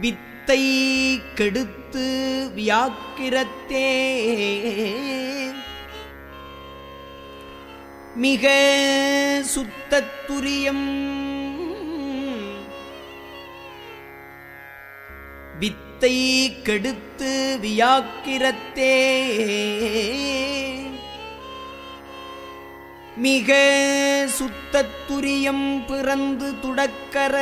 வித்தை கெடுத்து வியாக்கிரத்தே. மிக சுத்தத்துரியம் வித்தை கெடுத்து வியாக்கிரத்தே. மிக சுத்தத்துரியம் பிறந்து துடக்கர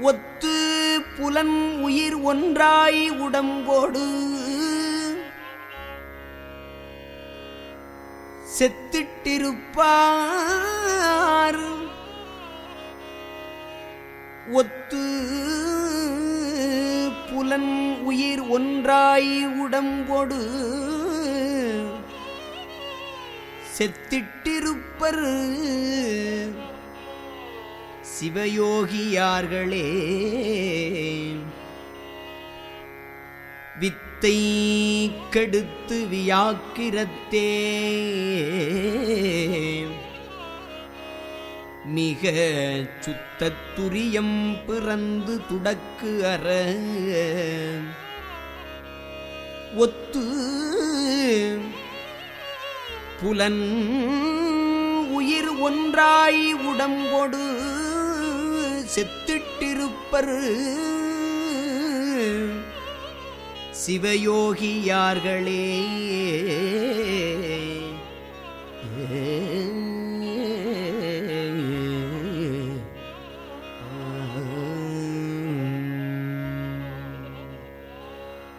ஒத்து புலன் உயிர் ஒன்றாய் உடம்போடு. செத்திட்டிருப்பார். ஒத்து புலன் உயிர் ஒன்றாய் உடம்போடு. செத்திட்டிருப்பர். சிவயோகியார்களே. வித்தை கெடுத்து வியாக்கிரத்தே. மிக சுத்தத்துரியம் பிறந்து துடக்கு அற. ஒத்து புலன் உயிர் ஒன்றாய் உடம்பொடு செத்துட்டிருப்பர். சிவயோகியார்களே. ஏ